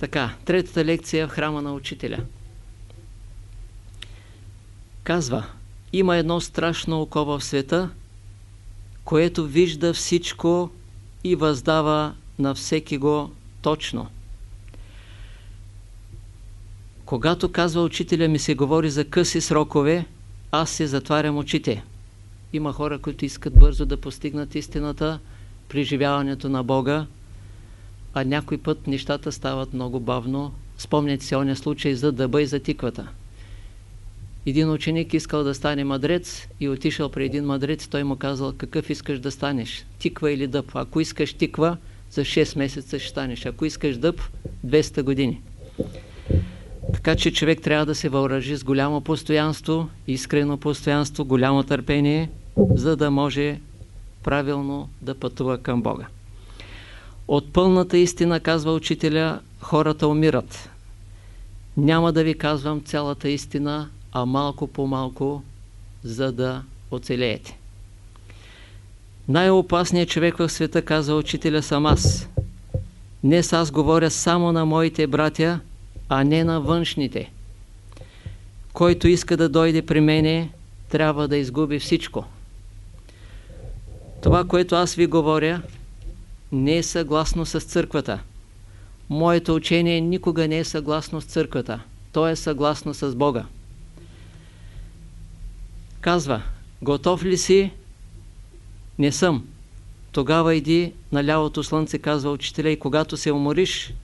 Така, третата лекция в храма на учителя. Казва, има едно страшно око в света, което вижда всичко и въздава на всеки го точно. Когато казва учителя ми се говори за къси срокове, аз се затварям очите. Има хора, които искат бързо да постигнат истината, преживяването на Бога, а някой път нещата стават много бавно. Спомняте се оня случай за дъба и за тиквата. Един ученик искал да стане мъдрец и отишъл при един мъдрец, той му казал какъв искаш да станеш, тиква или дъб. Ако искаш тиква, за 6 месеца ще станеш. Ако искаш дъб, 200 години. Така че човек трябва да се въоръжи с голямо постоянство, искрено постоянство, голямо търпение, за да може правилно да пътува към Бога. От пълната истина, казва учителя, хората умират. Няма да ви казвам цялата истина, а малко по малко, за да оцелеете. Най-опасният човек в света, казва учителя, съм аз. Днес аз говоря само на моите братя, а не на външните. Който иска да дойде при мене, трябва да изгуби всичко. Това, което аз ви говоря, не е съгласно с църквата. Моето учение никога не е съгласно с църквата. То е съгласно с Бога. Казва, готов ли си? Не съм. Тогава иди на лявото слънце, казва учителя, и когато се умориш,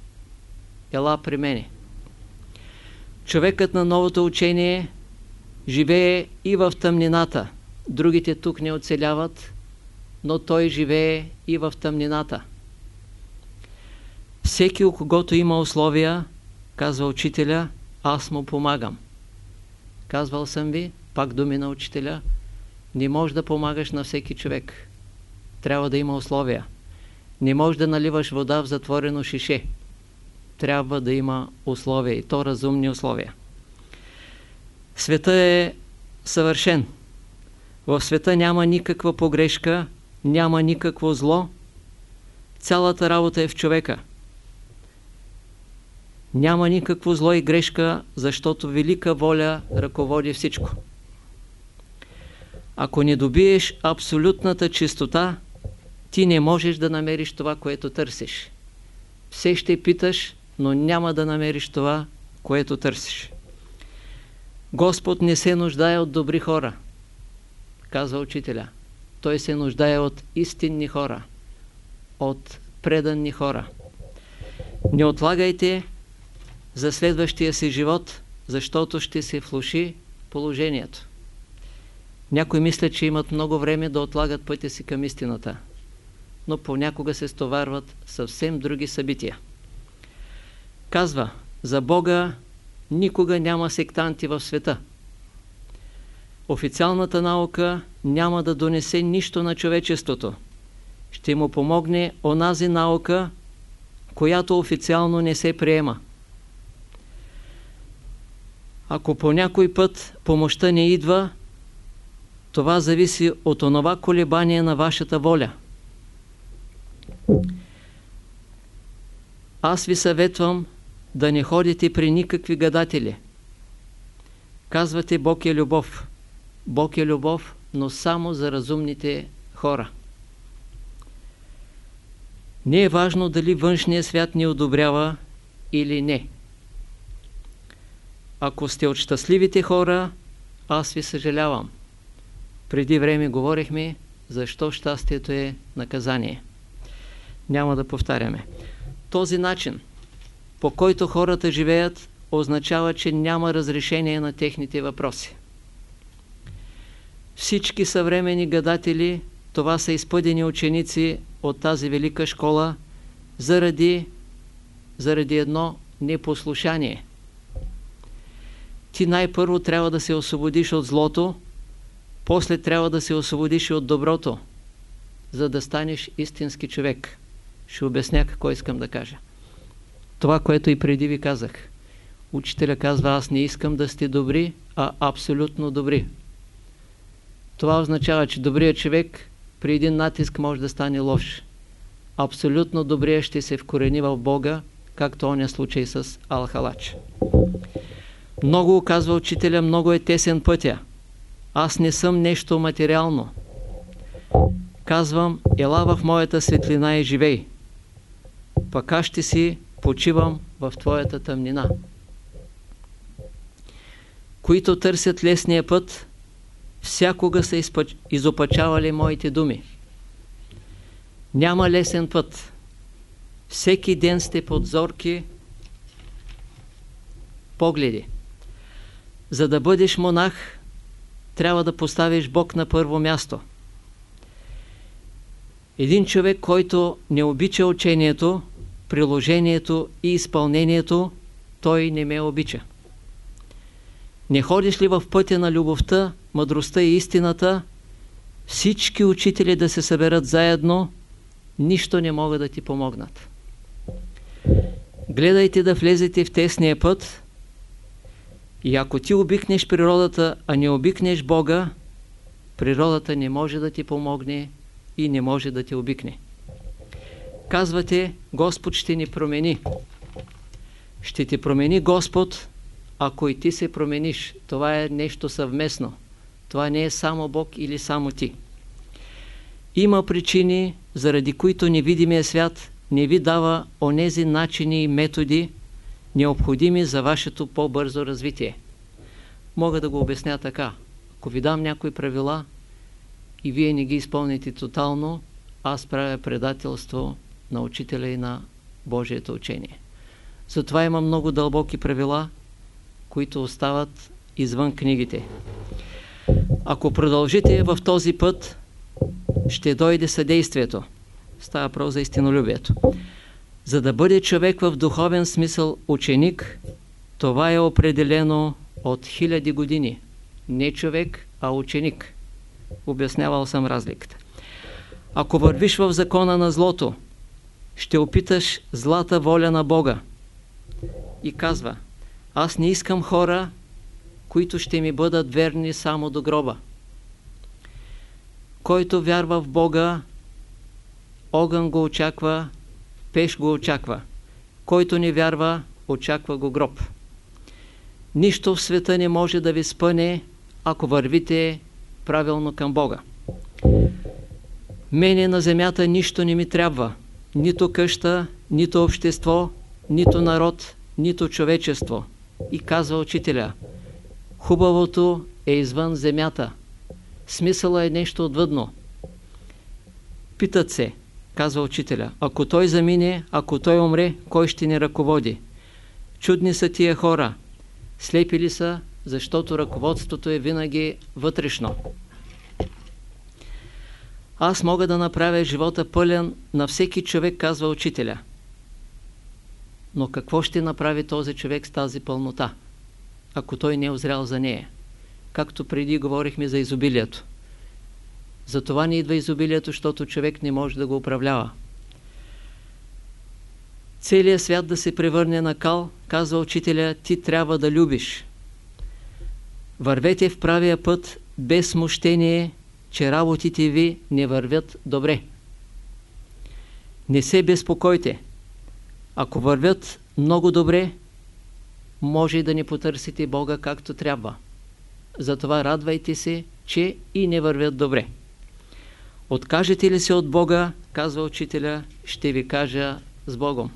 ела при мене. Човекът на новото учение живее и в тъмнината. Другите тук не оцеляват, но той живее и в тъмнината. Всеки, у когото има условия, казва учителя, аз му помагам. Казвал съм ви, пак думи на учителя, не можеш да помагаш на всеки човек. Трябва да има условия. Не можеш да наливаш вода в затворено шише. Трябва да има условия и то разумни условия. Света е съвършен. В света няма никаква погрешка, няма никакво зло. Цялата работа е в човека. Няма никакво зло и грешка, защото велика воля ръководи всичко. Ако не добиеш абсолютната чистота, ти не можеш да намериш това, което търсиш. Все ще питаш, но няма да намериш това, което търсиш. Господ не се нуждае от добри хора, казва учителя. Той се нуждае от истинни хора, от преданни хора. Не отлагайте за следващия си живот, защото ще се влуши положението. Някои мислят, че имат много време да отлагат пътя си към истината, но понякога се стоварват съвсем други събития. Казва, за Бога никога няма сектанти в света. Официалната наука няма да донесе нищо на човечеството. Ще му помогне онази наука, която официално не се приема. Ако по някой път помощта не идва, това зависи от онова колебание на вашата воля. Аз ви съветвам да не ходите при никакви гадатели. Казвате Бог е любов. Бог е любов, но само за разумните хора. Не е важно дали външния свят ни одобрява или не. Ако сте от щастливите хора, аз ви съжалявам. Преди време говорихме защо щастието е наказание. Няма да повтаряме. Този начин, по който хората живеят, означава, че няма разрешение на техните въпроси. Всички съвремени гадатели, това са изпъдени ученици от тази велика школа, заради, заради едно непослушание. Ти най-първо трябва да се освободиш от злото, после трябва да се освободиш и от доброто, за да станеш истински човек. Ще обясня какво искам да кажа. Това, което и преди ви казах. Учителя казва, аз не искам да сте добри, а абсолютно добри. Това означава, че добрият човек при един натиск може да стане лош. Абсолютно добрият ще се вкорени в Бога както оня случай с Алхалач. Много, казва учителя, много е тесен пътя. Аз не съм нещо материално. Казвам, ела в моята светлина и живей. Пък аз ще си почивам в твоята тъмнина. Които търсят лесния път, всякога са изопачавали моите думи. Няма лесен път. Всеки ден сте под зорки погледи. За да бъдеш монах, трябва да поставиш Бог на първо място. Един човек, който не обича учението, приложението и изпълнението, той не ме обича. Не ходиш ли в пътя на любовта, мъдростта и истината, всички учители да се съберат заедно, нищо не могат да ти помогнат. Гледайте да влезете в тесния път и ако ти обикнеш природата, а не обикнеш Бога, природата не може да ти помогне и не може да те обикне. Казвате, Господ ще ни промени. Ще те промени Господ, ако и ти се промениш. Това е нещо съвместно. Това не е само Бог или само ти. Има причини, заради които невидимия свят не ви дава онези начини и методи, необходими за вашето по-бързо развитие. Мога да го обясня така. Ако ви дам някои правила и вие не ги изпълните тотално, аз правя предателство на учителя и на Божието учение. Затова има много дълбоки правила, които остават извън книгите. Ако продължите в този път, ще дойде съдействието. Става про за истинолюбието. За да бъде човек в духовен смисъл ученик, това е определено от хиляди години. Не човек, а ученик. Обяснявал съм разликата. Ако вървиш в закона на злото, ще опиташ злата воля на Бога. И казва, аз не искам хора, които ще ми бъдат верни само до гроба. Който вярва в Бога, огън го очаква, пеш го очаква. Който не вярва, очаква го гроб. Нищо в света не може да ви спъне, ако вървите правилно към Бога. Мене на земята нищо не ми трябва. Нито къща, нито общество, нито народ, нито човечество. И казва учителя, хубавото е извън земята. Смисъла е нещо отвъдно. Питат се, казва учителя, ако той замине, ако той умре, кой ще ни ръководи? Чудни са тия хора. Слепи ли са, защото ръководството е винаги вътрешно. Аз мога да направя живота пълен на всеки човек, казва учителя. Но какво ще направи този човек с тази пълнота, ако той не е озрял за нея? Както преди говорихме за изобилието. За това не идва изобилието, защото човек не може да го управлява. Целият свят да се превърне на кал, казва учителя, ти трябва да любиш. Вървете в правия път без смущение, че работите ви не вървят добре. Не се безпокойте. Ако вървят много добре, може и да не потърсите Бога както трябва. Затова радвайте се, че и не вървят добре. Откажете ли се от Бога, казва учителя, ще ви кажа с Богом.